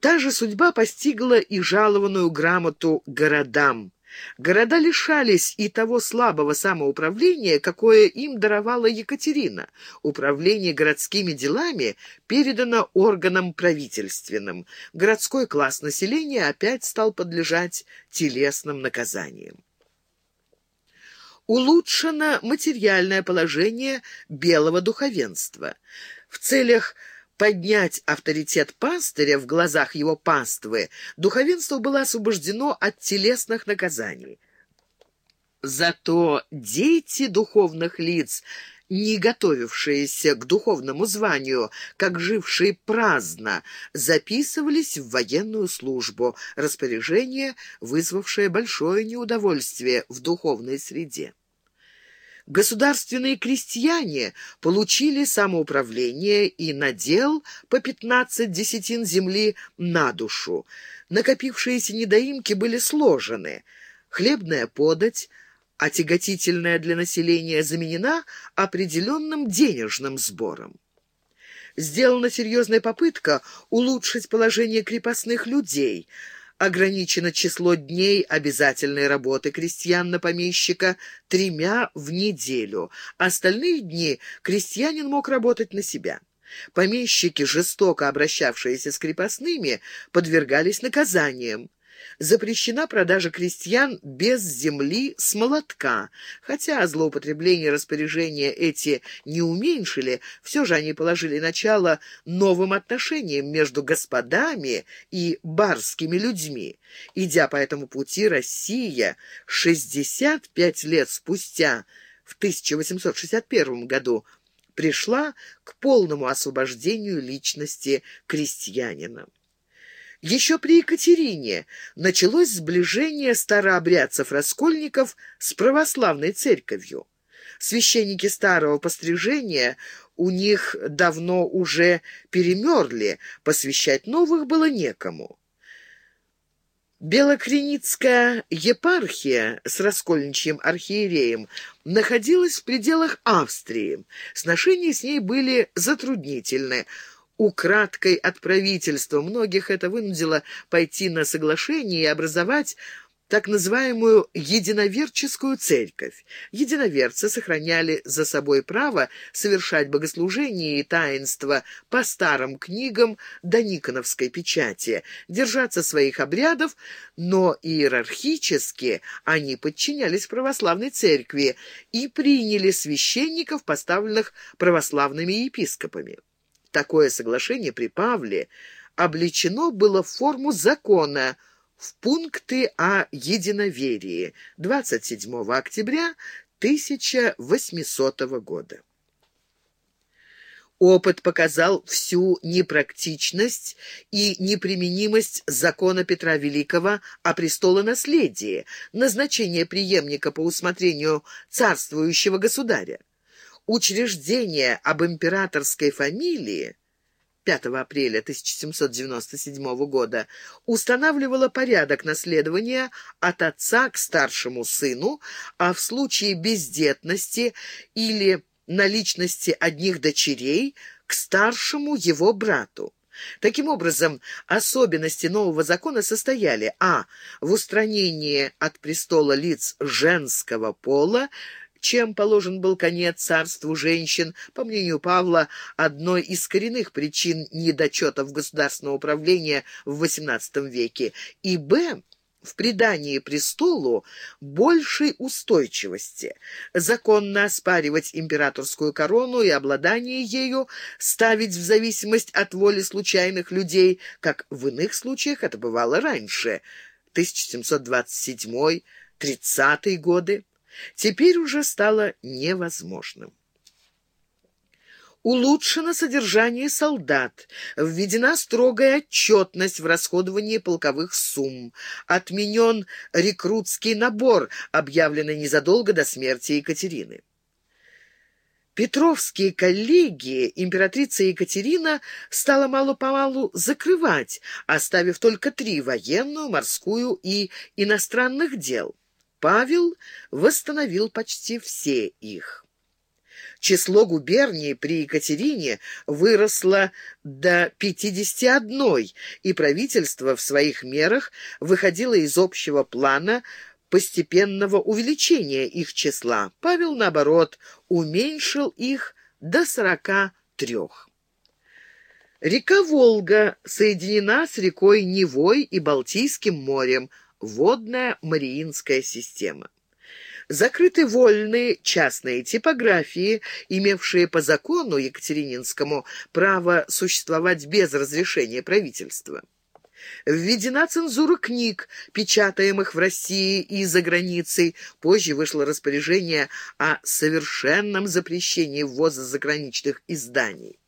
Та же судьба постигла и жалованную грамоту городам. Города лишались и того слабого самоуправления, какое им даровала Екатерина. Управление городскими делами передано органам правительственным. Городской класс населения опять стал подлежать телесным наказаниям. Улучшено материальное положение белого духовенства. В целях поднять авторитет пастыря в глазах его паствы, духовенство было освобождено от телесных наказаний. Зато дети духовных лиц, не готовившиеся к духовному званию, как жившие праздно, записывались в военную службу, распоряжение, вызвавшее большое неудовольствие в духовной среде. Государственные крестьяне получили самоуправление и надел по 15 десятин земли на душу. Накопившиеся недоимки были сложены. Хлебная подать, отяготительная для населения, заменена определенным денежным сбором. Сделана серьезная попытка улучшить положение крепостных людей – ограничено число дней обязательной работы крестьян на помещика тремя в неделю. Остальные дни крестьянин мог работать на себя. Помещики, жестоко обращавшиеся с крепостными, подвергались наказаниям. Запрещена продажа крестьян без земли с молотка. Хотя злоупотребления распоряжения эти не уменьшили, все же они положили начало новым отношениям между господами и барскими людьми. Идя по этому пути, Россия 65 лет спустя, в 1861 году, пришла к полному освобождению личности крестьянина. Еще при Екатерине началось сближение старообрядцев-раскольников с православной церковью. Священники старого пострижения у них давно уже перемерли, посвящать новых было некому. Белокреницкая епархия с раскольничьим архиереем находилась в пределах Австрии. Сношения с ней были затруднительны – украдкой от правительства. Многих это вынудило пойти на соглашение и образовать так называемую единоверческую церковь. Единоверцы сохраняли за собой право совершать богослужения и таинства по старым книгам до Никоновской печати, держаться своих обрядов, но иерархически они подчинялись православной церкви и приняли священников, поставленных православными епископами. Такое соглашение при Павле обличено было в форму закона в пункты о единоверии 27 октября 1800 года. Опыт показал всю непрактичность и неприменимость закона Петра Великого о престолонаследии, назначение преемника по усмотрению царствующего государя учреждение об императорской фамилии 5 апреля 1797 года устанавливало порядок наследования от отца к старшему сыну, а в случае бездетности или наличности одних дочерей к старшему его брату. Таким образом, особенности нового закона состояли а. в устранении от престола лиц женского пола, чем положен был конец царству женщин, по мнению Павла, одной из коренных причин недочетов государственного управления в XVIII веке, и б в придании престолу большей устойчивости, законно оспаривать императорскую корону и обладание ею, ставить в зависимость от воли случайных людей, как в иных случаях это бывало раньше, 1727-30 годы теперь уже стало невозможным. Улучшено содержание солдат, введена строгая отчетность в расходовании полковых сумм, отменен рекрутский набор, объявленный незадолго до смерти Екатерины. Петровские коллегии императрица Екатерина стала мало-помалу закрывать, оставив только три – военную, морскую и иностранных дел. Павел восстановил почти все их. Число губерний при Екатерине выросло до 51, и правительство в своих мерах выходило из общего плана постепенного увеличения их числа. Павел, наоборот, уменьшил их до 43. Река Волга соединена с рекой Невой и Балтийским морем, водная Мариинская система. Закрыты вольные частные типографии, имевшие по закону Екатерининскому право существовать без разрешения правительства. Введена цензура книг, печатаемых в России и за границей. Позже вышло распоряжение о совершенном запрещении ввоза заграничных изданий.